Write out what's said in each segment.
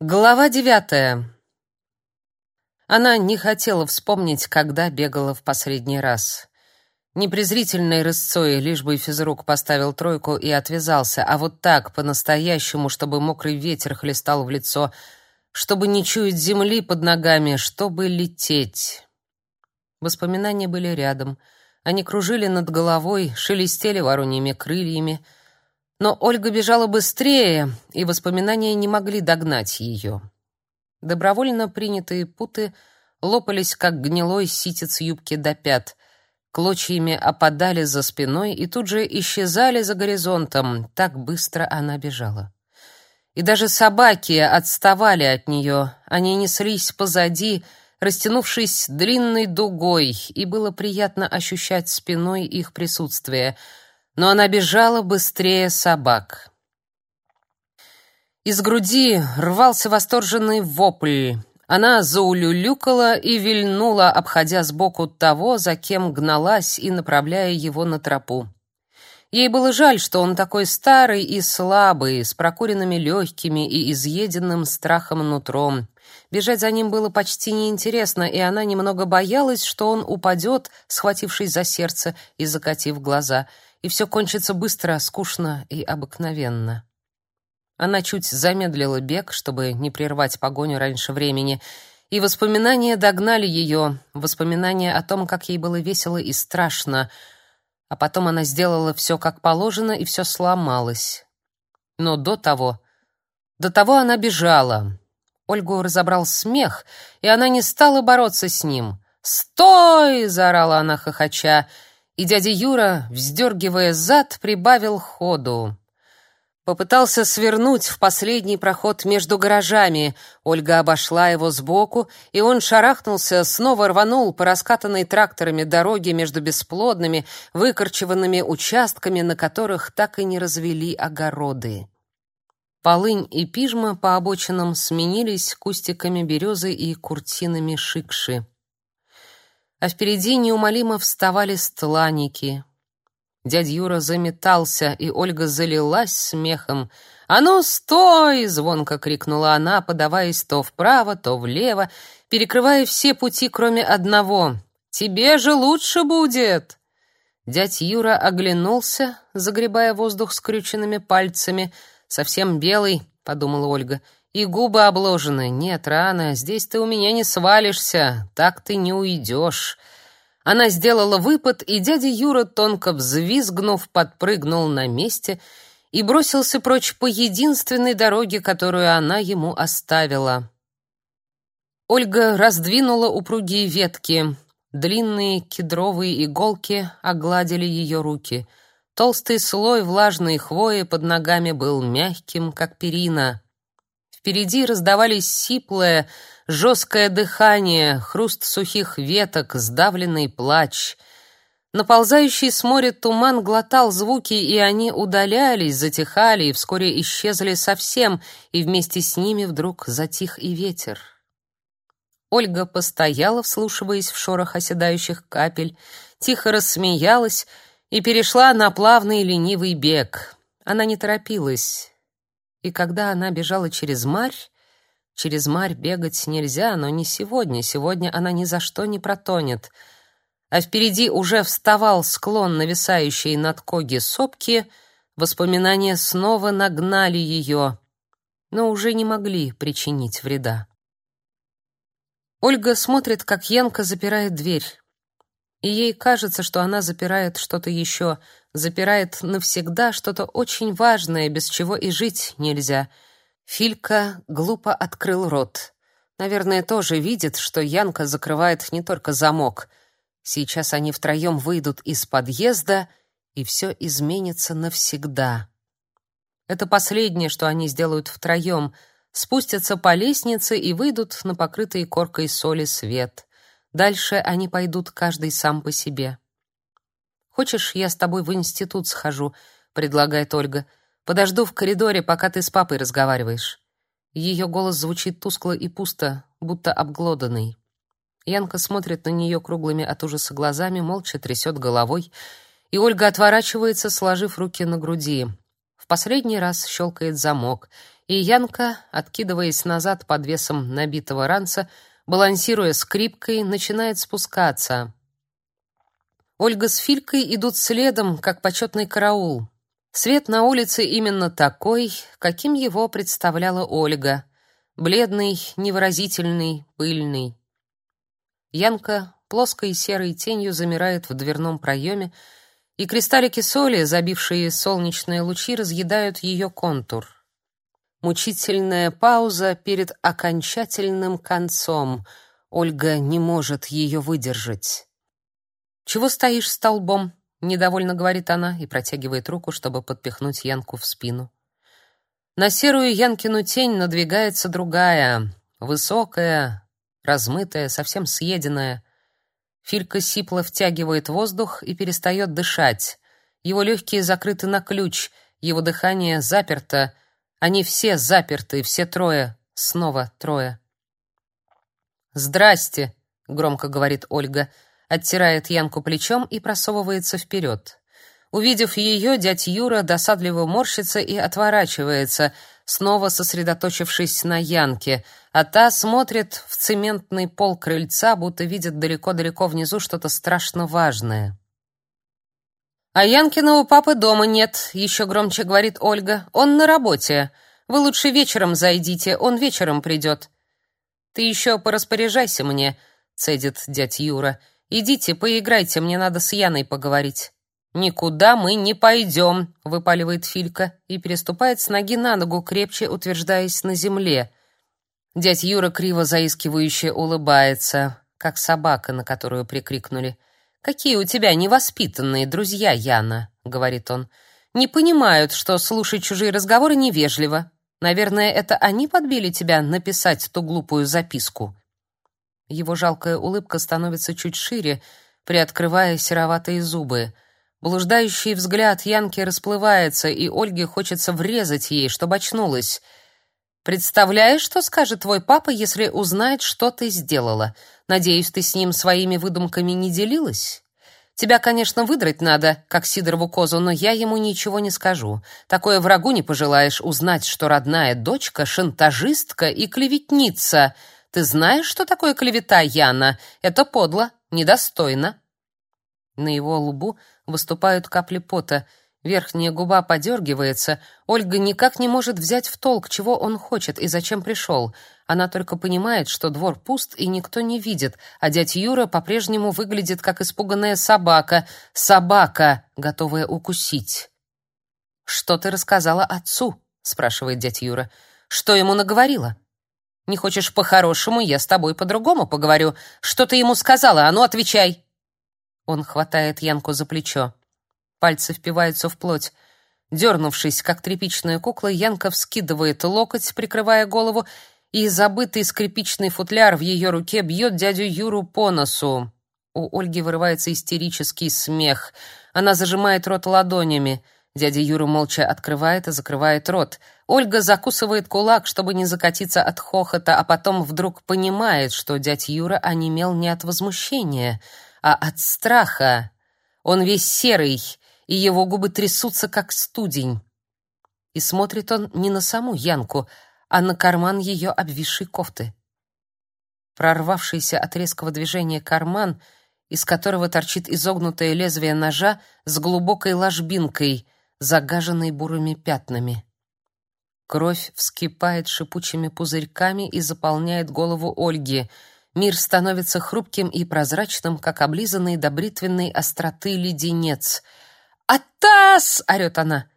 Глава девятая. Она не хотела вспомнить, когда бегала в последний раз. Не презрительной рысцой, лишь бы физрук поставил тройку и отвязался, а вот так, по-настоящему, чтобы мокрый ветер хлестал в лицо, чтобы не чуять земли под ногами, чтобы лететь. Воспоминания были рядом. Они кружили над головой, шелестели вороньими крыльями — но Ольга бежала быстрее, и воспоминания не могли догнать ее. Добровольно принятые путы лопались, как гнилой ситец юбки до пят, клочьями опадали за спиной и тут же исчезали за горизонтом, так быстро она бежала. И даже собаки отставали от нее, они неслись позади, растянувшись длинной дугой, и было приятно ощущать спиной их присутствие — но она бежала быстрее собак. Из груди рвался восторженный вопль. Она заулюлюкала и вильнула, обходя сбоку того, за кем гналась и направляя его на тропу. Ей было жаль, что он такой старый и слабый, с прокуренными легкими и изъеденным страхом нутром. Бежать за ним было почти неинтересно, и она немного боялась, что он упадет, схватившись за сердце и закатив глаза — и все кончится быстро, скучно и обыкновенно. Она чуть замедлила бег, чтобы не прервать погоню раньше времени, и воспоминания догнали ее, воспоминания о том, как ей было весело и страшно, а потом она сделала все как положено, и все сломалось. Но до того, до того она бежала. Ольгу разобрал смех, и она не стала бороться с ним. «Стой!» — заорала она хохоча — и дядя Юра, вздергивая зад, прибавил ходу. Попытался свернуть в последний проход между гаражами. Ольга обошла его сбоку, и он шарахнулся, снова рванул по раскатанной тракторами дороге между бесплодными, выкорчеванными участками, на которых так и не развели огороды. Полынь и пижма по обочинам сменились кустиками березы и куртинами шикши а впереди неумолимо вставали стланники. Дядя Юра заметался, и Ольга залилась смехом. «А ну, стой!» — звонко крикнула она, подаваясь то вправо, то влево, перекрывая все пути, кроме одного. «Тебе же лучше будет!» Дядь Юра оглянулся, загребая воздух скрюченными пальцами. «Совсем белый», — подумала Ольга, — и губы обложены. Нет, рано, здесь ты у меня не свалишься, так ты не уйдешь. Она сделала выпад, и дядя Юра, тонко взвизгнув, подпрыгнул на месте и бросился прочь по единственной дороге, которую она ему оставила. Ольга раздвинула упругие ветки. Длинные кедровые иголки огладили ее руки. Толстый слой влажной хвои под ногами был мягким, как перина. Впереди раздавались сиплое, жесткое дыхание, хруст сухих веток, сдавленный плач. Наползающий с моря туман глотал звуки, и они удалялись, затихали и вскоре исчезли совсем, и вместе с ними вдруг затих и ветер. Ольга постояла, вслушиваясь в шорох оседающих капель, тихо рассмеялась и перешла на плавный ленивый бег. Она не торопилась. И когда она бежала через марь, через марь бегать нельзя, но не сегодня. Сегодня она ни за что не протонет. А впереди уже вставал склон, нависающий над Коги сопки. Воспоминания снова нагнали ее, но уже не могли причинить вреда. Ольга смотрит, как Янка запирает дверь. И ей кажется, что она запирает что-то еще, запирает навсегда что-то очень важное, без чего и жить нельзя. Филька глупо открыл рот. Наверное, тоже видит, что Янка закрывает не только замок. Сейчас они втроем выйдут из подъезда, и все изменится навсегда. Это последнее, что они сделают втроем. Спустятся по лестнице и выйдут на покрытый коркой соли свет. Дальше они пойдут каждый сам по себе. Хочешь, я с тобой в институт схожу, предлагает Ольга. Подожду в коридоре, пока ты с папой разговариваешь. Ее голос звучит тускло и пусто, будто обглоданный. Янка смотрит на нее круглыми от ужаса глазами, молча трясет головой, и Ольга отворачивается, сложив руки на груди. В последний раз щелкает замок, и Янка, откидываясь назад под весом набитого ранца, балансируя скрипкой, начинает спускаться. Ольга с Филькой идут следом, как почетный караул. Свет на улице именно такой, каким его представляла Ольга. Бледный, невыразительный, пыльный. Янка плоской серой тенью замирает в дверном проеме, и кристаллики соли, забившие солнечные лучи, разъедают ее контур. Мучительная пауза перед окончательным концом. Ольга не может ее выдержать. «Чего стоишь столбом?» — недовольно говорит она и протягивает руку, чтобы подпихнуть Янку в спину. На серую Янкину тень надвигается другая, высокая, размытая, совсем съеденная. Филька сипло втягивает воздух и перестает дышать. Его легкие закрыты на ключ, его дыхание заперто. Они все заперты, все трое, снова трое. «Здрасте», — громко говорит Ольга, оттирает Янку плечом и просовывается вперед. Увидев ее, дядь Юра досадливо морщится и отворачивается, снова сосредоточившись на Янке, а та смотрит в цементный пол крыльца, будто видит далеко-далеко внизу что-то страшно важное. «А Янкиного папы дома нет», — еще громче говорит Ольга. «Он на работе. Вы лучше вечером зайдите, он вечером придет». «Ты еще пораспоряжайся мне», — цедит дядь Юра. «Идите, поиграйте, мне надо с Яной поговорить». «Никуда мы не пойдем», — выпаливает Филька и переступает с ноги на ногу, крепче утверждаясь на земле. Дядь Юра криво заискивающе улыбается, как собака, на которую прикрикнули. «Какие у тебя невоспитанные друзья, Яна», — говорит он. «Не понимают, что слушать чужие разговоры невежливо. Наверное, это они подбили тебя написать ту глупую записку». Его жалкая улыбка становится чуть шире, приоткрывая сероватые зубы — Блуждающий взгляд Янки расплывается, и Ольге хочется врезать ей, чтобы очнулась. Представляешь, что скажет твой папа, если узнает, что ты сделала? Надеюсь, ты с ним своими выдумками не делилась? Тебя, конечно, выдрать надо, как Сидорову козу, но я ему ничего не скажу. Такое врагу не пожелаешь узнать, что родная дочка шантажистка и клеветница. Ты знаешь, что такое клевета, Яна? Это подло, недостойно. На его лбу выступают капли пота. Верхняя губа подергивается. Ольга никак не может взять в толк, чего он хочет и зачем пришел. Она только понимает, что двор пуст и никто не видит, а дядь Юра по-прежнему выглядит как испуганная собака. Собака, готовая укусить. «Что ты рассказала отцу?» — спрашивает дядь Юра. «Что ему наговорила?» «Не хочешь по-хорошему, я с тобой по-другому поговорю. Что ты ему сказала? А ну, отвечай!» Он хватает Янку за плечо. Пальцы впиваются в плоть. Дернувшись, как тряпичная кукла, Янка вскидывает локоть, прикрывая голову, и забытый скрипичный футляр в ее руке бьет дядю Юру по носу. У Ольги вырывается истерический смех. Она зажимает рот ладонями. Дядя Юра молча открывает и закрывает рот. Ольга закусывает кулак, чтобы не закатиться от хохота, а потом вдруг понимает, что дядь Юра онемел не от возмущения — а от страха. Он весь серый, и его губы трясутся, как студень. И смотрит он не на саму Янку, а на карман ее обвисшей кофты. Прорвавшийся от резкого движения карман, из которого торчит изогнутое лезвие ножа с глубокой ложбинкой, загаженной бурыми пятнами. Кровь вскипает шипучими пузырьками и заполняет голову Ольги — Мир становится хрупким и прозрачным, как облизанный до бритвенной остроты леденец. «Атас!» — орёт она.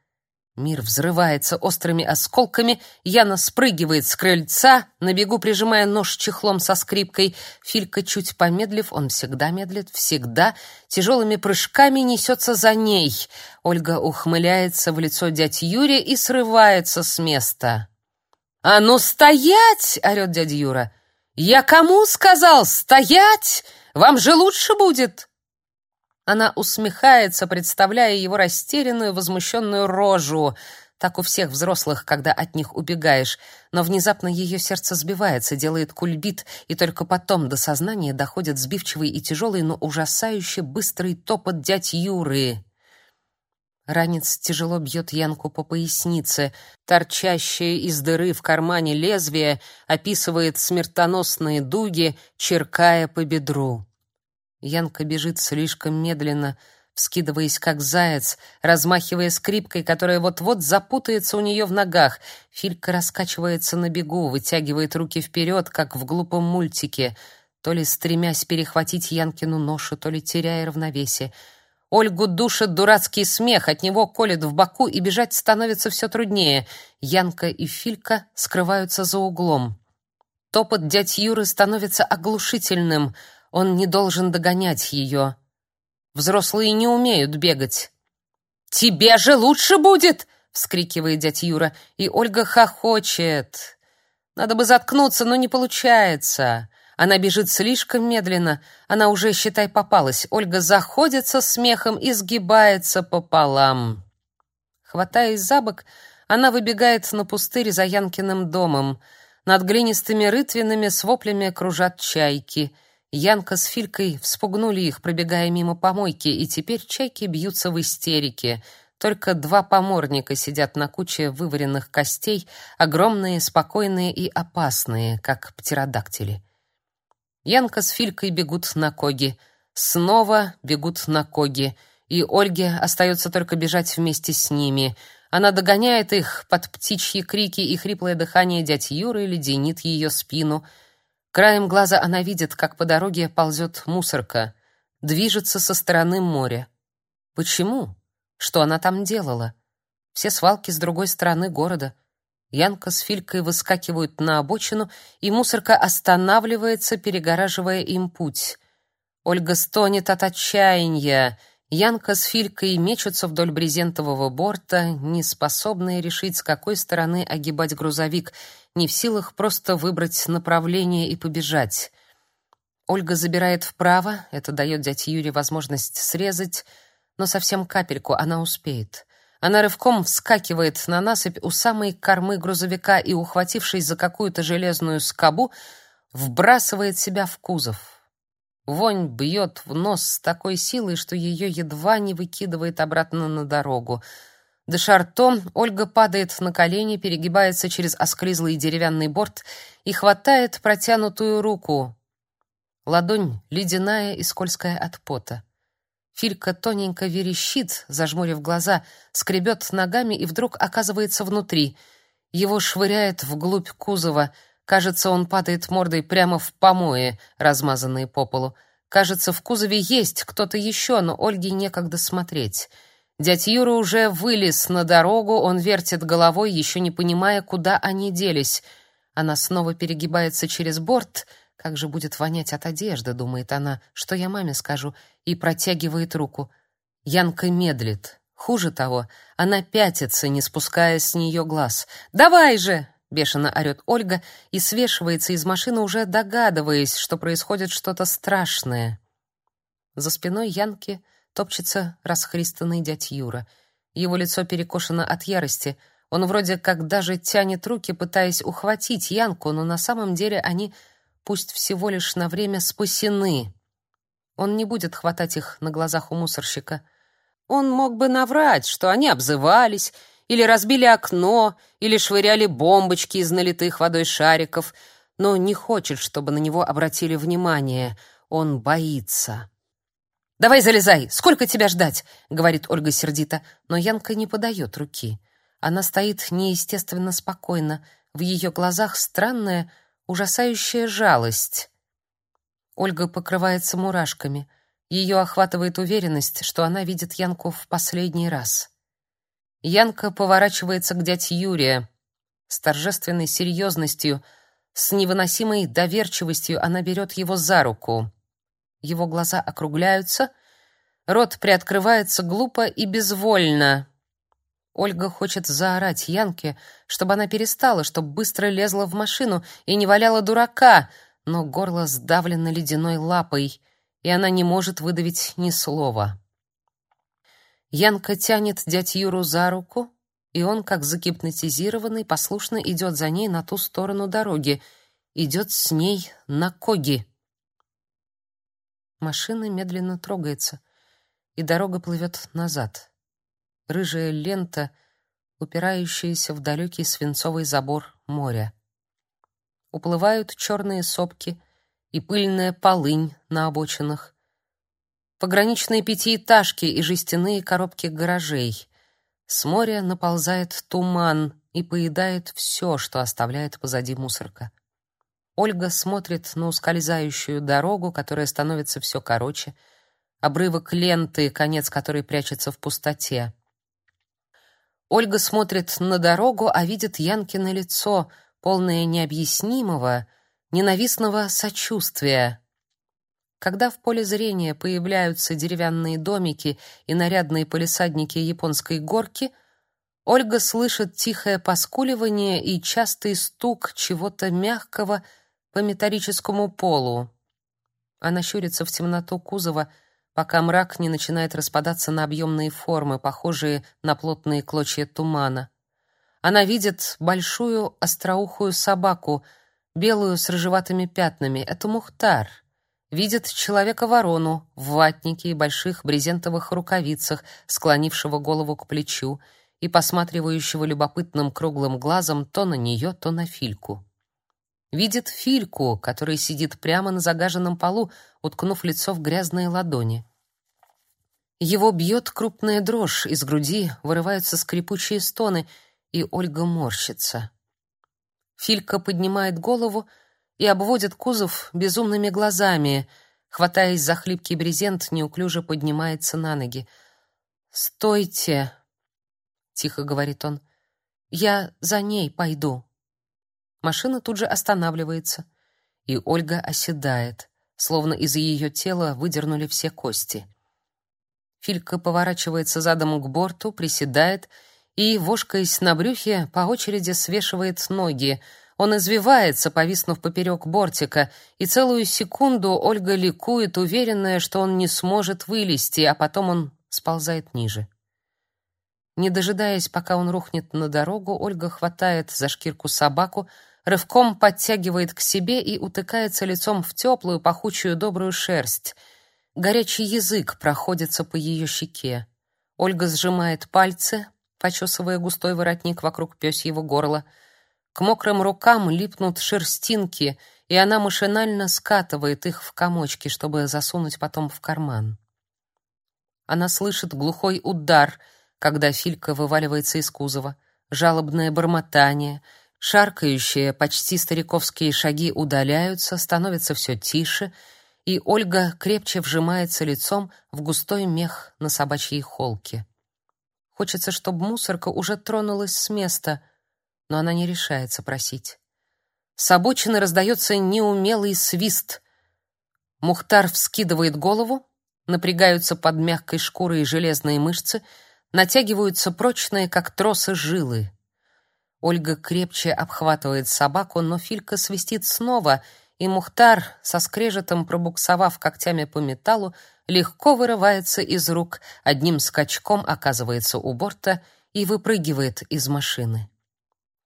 Мир взрывается острыми осколками, Яна спрыгивает с крыльца, на бегу прижимая нож чехлом со скрипкой. Филька, чуть помедлив, он всегда медлит, всегда, тяжелыми прыжками несется за ней. Ольга ухмыляется в лицо дядь Юре и срывается с места. «А ну стоять!» — орёт дядя Юра. «Я кому сказал стоять? Вам же лучше будет!» Она усмехается, представляя его растерянную, возмущенную рожу. Так у всех взрослых, когда от них убегаешь. Но внезапно ее сердце сбивается, делает кульбит, и только потом до сознания доходит сбивчивый и тяжелый, но ужасающе быстрый топот дядь Юры. Ранец тяжело бьет Янку по пояснице. Торчащее из дыры в кармане лезвие описывает смертоносные дуги, черкая по бедру. Янка бежит слишком медленно, вскидываясь как заяц, размахивая скрипкой, которая вот-вот запутается у нее в ногах. Филька раскачивается на бегу, вытягивает руки вперед, как в глупом мультике, то ли стремясь перехватить Янкину ношу, то ли теряя равновесие. Ольгу душит дурацкий смех, от него колет в боку, и бежать становится все труднее. Янка и Филька скрываются за углом. Топот дядь Юры становится оглушительным. Он не должен догонять ее. Взрослые не умеют бегать. «Тебе же лучше будет!» — вскрикивает дядь Юра, и Ольга хохочет. «Надо бы заткнуться, но не получается. Она бежит слишком медленно. Она уже, считай, попалась. Ольга заходится смехом и сгибается пополам. Хватаясь за бок, она выбегает на пустырь за Янкиным домом. Над глинистыми рытвинами с воплями кружат чайки. Янка с Филькой вспугнули их, пробегая мимо помойки, и теперь чайки бьются в истерике. Только два поморника сидят на куче вываренных костей, огромные, спокойные и опасные, как птеродактили. Янка с Филькой бегут на Коги. Снова бегут на Коги. И Ольге остается только бежать вместе с ними. Она догоняет их под птичьи крики и хриплое дыхание дяди Юры леденит ее спину. Краем глаза она видит, как по дороге ползет мусорка. Движется со стороны моря. Почему? Что она там делала? Все свалки с другой стороны города — Янка с Филькой выскакивают на обочину, и мусорка останавливается, перегораживая им путь. Ольга стонет от отчаяния. Янка с Филькой мечутся вдоль брезентового борта, не способные решить, с какой стороны огибать грузовик, не в силах просто выбрать направление и побежать. Ольга забирает вправо, это дает дяде Юре возможность срезать, но совсем капельку она успеет. Она рывком вскакивает на насыпь у самой кормы грузовика и, ухватившись за какую-то железную скобу, вбрасывает себя в кузов. Вонь бьет в нос с такой силой, что ее едва не выкидывает обратно на дорогу. Дыша ртом, Ольга падает на колени, перегибается через осклизлый деревянный борт и хватает протянутую руку. Ладонь ледяная и скользкая от пота. Филька тоненько верещит, зажмурив глаза, скребет ногами и вдруг оказывается внутри. Его швыряет вглубь кузова. Кажется, он падает мордой прямо в помои, размазанные по полу. Кажется, в кузове есть кто-то еще, но Ольге некогда смотреть. Дядь Юра уже вылез на дорогу, он вертит головой, еще не понимая, куда они делись. Она снова перегибается через борт — как же будет вонять от одежды, думает она, что я маме скажу, и протягивает руку. Янка медлит. Хуже того, она пятится, не спуская с нее глаз. «Давай же!» — бешено орет Ольга и свешивается из машины, уже догадываясь, что происходит что-то страшное. За спиной Янки топчется расхристанный дядь Юра. Его лицо перекошено от ярости. Он вроде как даже тянет руки, пытаясь ухватить Янку, но на самом деле они пусть всего лишь на время спасены. Он не будет хватать их на глазах у мусорщика. Он мог бы наврать, что они обзывались, или разбили окно, или швыряли бомбочки из налитых водой шариков, но не хочет, чтобы на него обратили внимание. Он боится. «Давай залезай! Сколько тебя ждать?» — говорит Ольга сердито, но Янка не подает руки. Она стоит неестественно спокойно. В ее глазах странная, ужасающая жалость. Ольга покрывается мурашками. Ее охватывает уверенность, что она видит Янку в последний раз. Янка поворачивается к дяде Юрия. С торжественной серьезностью, с невыносимой доверчивостью она берет его за руку. Его глаза округляются, рот приоткрывается глупо и безвольно. Ольга хочет заорать Янке, чтобы она перестала, чтобы быстро лезла в машину и не валяла дурака, но горло сдавлено ледяной лапой, и она не может выдавить ни слова. Янка тянет дядь Юру за руку, и он, как загипнотизированный, послушно идет за ней на ту сторону дороги, идет с ней на коги. Машина медленно трогается, и дорога плывет назад. рыжая лента, упирающаяся в далекий свинцовый забор моря. Уплывают черные сопки и пыльная полынь на обочинах. Пограничные пятиэтажки и жестяные коробки гаражей. С моря наползает туман и поедает все, что оставляет позади мусорка. Ольга смотрит на ускользающую дорогу, которая становится все короче, обрывок ленты, конец которой прячется в пустоте. Ольга смотрит на дорогу, а видит Янкино лицо, полное необъяснимого, ненавистного сочувствия. Когда в поле зрения появляются деревянные домики и нарядные полисадники японской горки — Ольга слышит тихое поскуливание и частый стук чего-то мягкого по металлическому полу. Она щурится в темноту кузова, пока мрак не начинает распадаться на объемные формы, похожие на плотные клочья тумана. Она видит большую остроухую собаку, белую с рыжеватыми пятнами. Это Мухтар. Видит человека-ворону в ватнике и больших брезентовых рукавицах, склонившего голову к плечу, и посматривающего любопытным круглым глазом то на нее, то на Фильку. Видит Фильку, который сидит прямо на загаженном полу, уткнув лицо в грязные ладони. Его бьет крупная дрожь, из груди вырываются скрипучие стоны, и Ольга морщится. Филька поднимает голову и обводит кузов безумными глазами, хватаясь за хлипкий брезент, неуклюже поднимается на ноги. «Стойте!» тихо говорит он. Я за ней пойду. Машина тут же останавливается, и Ольга оседает, словно из ее тела выдернули все кости. Филька поворачивается задом к борту, приседает и, вошкаясь на брюхе, по очереди свешивает ноги. Он извивается, повиснув поперек бортика, и целую секунду Ольга ликует, уверенная, что он не сможет вылезти, а потом он сползает ниже. Не дожидаясь, пока он рухнет на дорогу, Ольга хватает за шкирку собаку, рывком подтягивает к себе и утыкается лицом в теплую, пахучую, добрую шерсть. Горячий язык проходится по ее щеке. Ольга сжимает пальцы, почесывая густой воротник вокруг пёсьего горла. К мокрым рукам липнут шерстинки, и она машинально скатывает их в комочки, чтобы засунуть потом в карман. Она слышит глухой удар — когда Филька вываливается из кузова, жалобное бормотание, шаркающие, почти стариковские шаги удаляются, становится все тише, и Ольга крепче вжимается лицом в густой мех на собачьей холке. Хочется, чтобы мусорка уже тронулась с места, но она не решается просить. С обочины раздается неумелый свист. Мухтар вскидывает голову, напрягаются под мягкой шкурой железные мышцы — натягиваются прочные, как тросы, жилы. Ольга крепче обхватывает собаку, но Филька свистит снова, и Мухтар, со скрежетом пробуксовав когтями по металлу, легко вырывается из рук, одним скачком оказывается у борта и выпрыгивает из машины.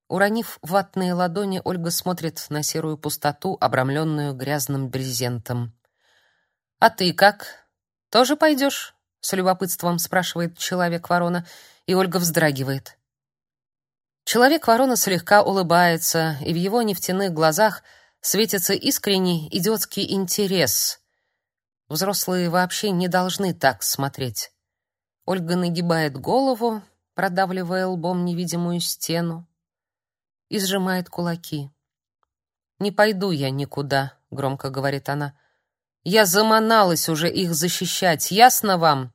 Уронив ватные ладони, Ольга смотрит на серую пустоту, обрамленную грязным брезентом. «А ты как? Тоже пойдешь?» с любопытством спрашивает человек-ворона, и Ольга вздрагивает. Человек-ворона слегка улыбается, и в его нефтяных глазах светится искренний идиотский интерес. Взрослые вообще не должны так смотреть. Ольга нагибает голову, продавливая лбом невидимую стену, и сжимает кулаки. «Не пойду я никуда», — громко говорит она. «Я заманалась уже их защищать, ясно вам?»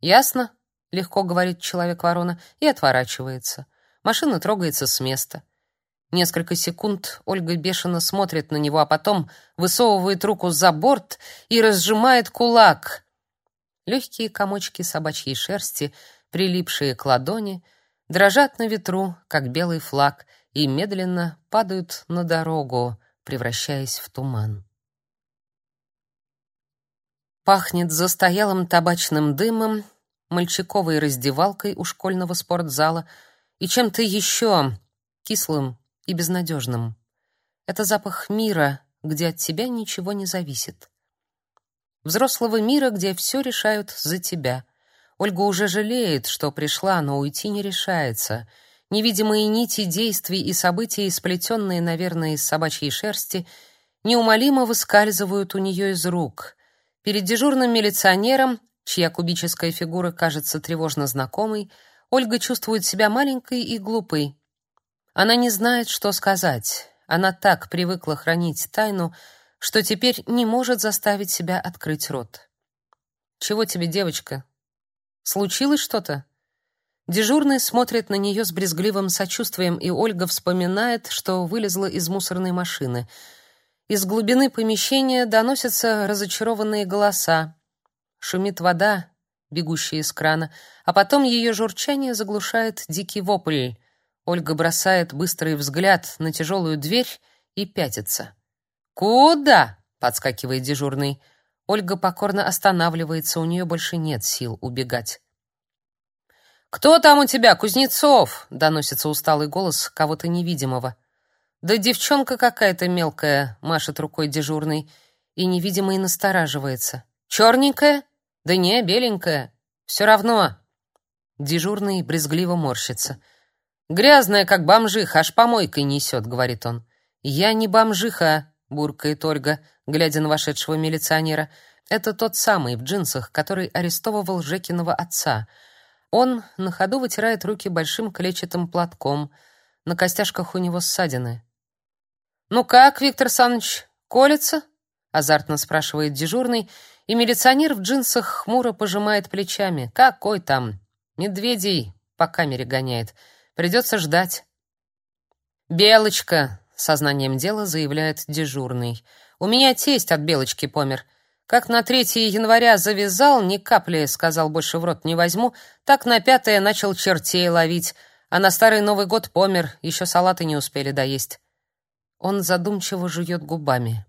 Ясно? легко говорит человек-ворона и отворачивается. Машина трогается с места. Несколько секунд Ольга бешено смотрит на него, а потом высовывает руку за борт и разжимает кулак. Легкие комочки собачьей шерсти, прилипшие к ладони, дрожат на ветру, как белый флаг, и медленно падают на дорогу, превращаясь в туман. Пахнет застоялым табачным дымом, мальчиковой раздевалкой у школьного спортзала и чем-то еще кислым и безнадежным. Это запах мира, где от тебя ничего не зависит. Взрослого мира, где все решают за тебя. Ольга уже жалеет, что пришла, но уйти не решается. Невидимые нити действий и событий, сплетенные, наверное, из собачьей шерсти, неумолимо выскальзывают у нее из рук. Перед дежурным милиционером, чья кубическая фигура кажется тревожно знакомой, Ольга чувствует себя маленькой и глупой. Она не знает, что сказать. Она так привыкла хранить тайну, что теперь не может заставить себя открыть рот. «Чего тебе, девочка? Случилось что-то?» Дежурный смотрит на нее с брезгливым сочувствием, и Ольга вспоминает, что вылезла из мусорной машины. Из глубины помещения доносятся разочарованные голоса. Шумит вода, бегущая из крана, а потом ее журчание заглушает дикий вопль. Ольга бросает быстрый взгляд на тяжелую дверь и пятится. «Куда?» — подскакивает дежурный. Ольга покорно останавливается, у нее больше нет сил убегать. «Кто там у тебя, Кузнецов?» — доносится усталый голос кого-то невидимого. «Да девчонка какая-то мелкая», — машет рукой дежурный, и невидимый настораживается. «Черненькая? Да не, беленькая. Все равно». Дежурный брезгливо морщится. «Грязная, как бомжиха, аж помойкой несет», — говорит он. «Я не бомжиха», — буркает Ольга, глядя на вошедшего милиционера. «Это тот самый в джинсах, который арестовывал Жекиного отца». Он на ходу вытирает руки большим клетчатым платком. На костяшках у него ссадины. «Ну как, Виктор Саныч, колется?» — азартно спрашивает дежурный, и милиционер в джинсах хмуро пожимает плечами. «Какой там? Медведей по камере гоняет. Придется ждать». «Белочка!» — сознанием дела заявляет дежурный. «У меня тесть от Белочки помер. Как на 3 января завязал, ни капли, сказал, больше в рот не возьму, так на пятое начал чертей ловить, а на старый Новый год помер, еще салаты не успели доесть. Он задумчиво жует губами.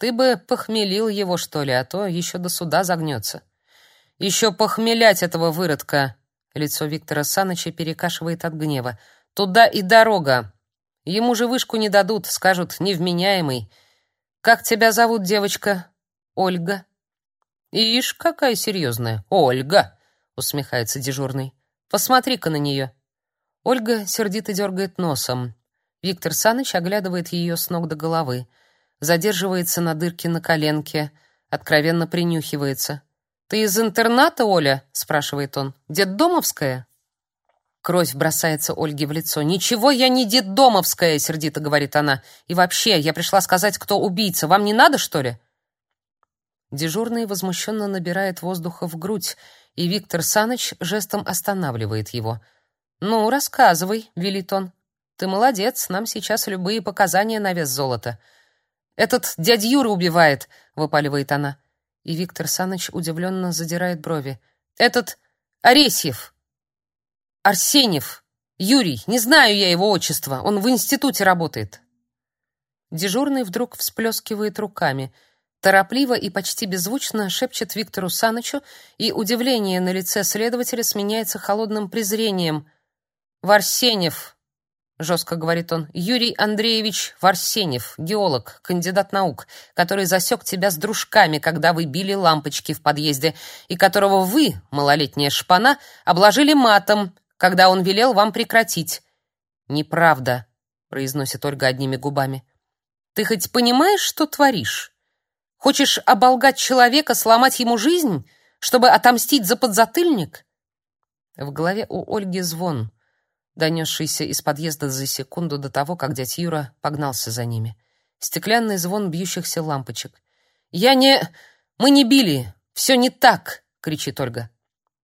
Ты бы похмелил его, что ли, а то еще до суда загнется. Еще похмелять этого выродка. Лицо Виктора Саныча перекашивает от гнева. Туда и дорога. Ему же вышку не дадут, скажут, невменяемый. Как тебя зовут, девочка? Ольга. Ишь, какая серьезная. Ольга, усмехается дежурный. Посмотри-ка на нее». Ольга сердито дергает носом. Виктор Саныч оглядывает ее с ног до головы, задерживается на дырке на коленке, откровенно принюхивается. «Ты из интерната, Оля?» — спрашивает он. «Детдомовская?» Кровь бросается Ольге в лицо. «Ничего я не детдомовская!» — сердито говорит она. «И вообще, я пришла сказать, кто убийца. Вам не надо, что ли?» Дежурный возмущенно набирает воздуха в грудь, и Виктор Саныч жестом останавливает его. «Ну, рассказывай», — велит он. «Ты молодец, нам сейчас любые показания на вес золота». «Этот дядь Юра убивает», — выпаливает она. И Виктор Саныч удивленно задирает брови. «Этот Аресьев, Арсеньев, Юрий, не знаю я его отчества, он в институте работает». Дежурный вдруг всплескивает руками — Торопливо и почти беззвучно шепчет Виктору Санычу, и удивление на лице следователя сменяется холодным презрением. «Варсенев», — жестко говорит он, — «Юрий Андреевич Варсенев, геолог, кандидат наук, который засек тебя с дружками, когда вы били лампочки в подъезде, и которого вы, малолетняя шпана, обложили матом, когда он велел вам прекратить». «Неправда», — произносит Ольга одними губами. «Ты хоть понимаешь, что творишь?» Хочешь оболгать человека, сломать ему жизнь, чтобы отомстить за подзатыльник? В голове у Ольги звон, донесшийся из подъезда за секунду до того, как дядь Юра погнался за ними. Стеклянный звон бьющихся лампочек. «Я не... Мы не били! Все не так!» — кричит Ольга.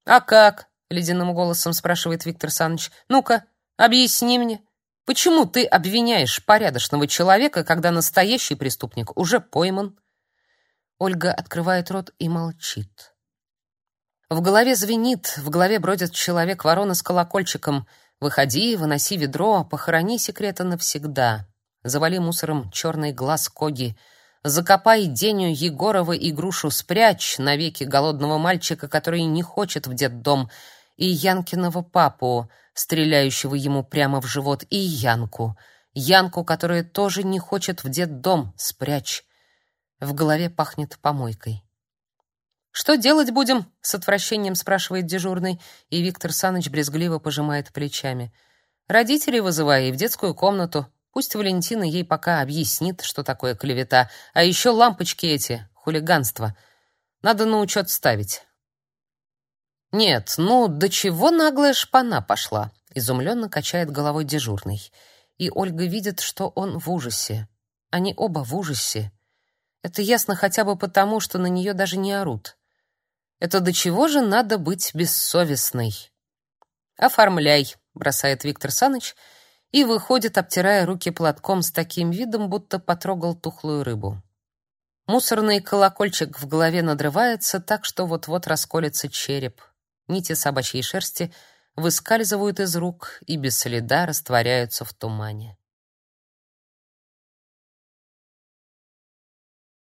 «А как?» — ледяным голосом спрашивает Виктор Саныч. «Ну-ка, объясни мне, почему ты обвиняешь порядочного человека, когда настоящий преступник уже пойман?» Ольга открывает рот и молчит. В голове звенит, в голове бродит человек-ворона с колокольчиком. «Выходи, выноси ведро, похорони секрета навсегда. Завали мусором черный глаз Коги. Закопай Деню Егорова игрушу, спрячь навеки голодного мальчика, который не хочет в детдом, и Янкиного папу, стреляющего ему прямо в живот, и Янку. Янку, которая тоже не хочет в детдом, спрячь. В голове пахнет помойкой. Что делать будем? с отвращением спрашивает дежурный, и Виктор Саныч брезгливо пожимает плечами. Родителей вызывай и в детскую комнату. Пусть Валентина ей пока объяснит, что такое клевета, а еще лампочки эти, хулиганство. Надо на учет ставить. Нет, ну до чего наглая шпана пошла, изумленно качает головой дежурный. И Ольга видит, что он в ужасе. Они оба в ужасе. Это ясно хотя бы потому, что на нее даже не орут. Это до чего же надо быть бессовестной? Оформляй, бросает Виктор Саныч и выходит, обтирая руки платком с таким видом, будто потрогал тухлую рыбу. Мусорный колокольчик в голове надрывается так, что вот-вот расколется череп. Нити собачьей шерсти выскальзывают из рук и без следа растворяются в тумане.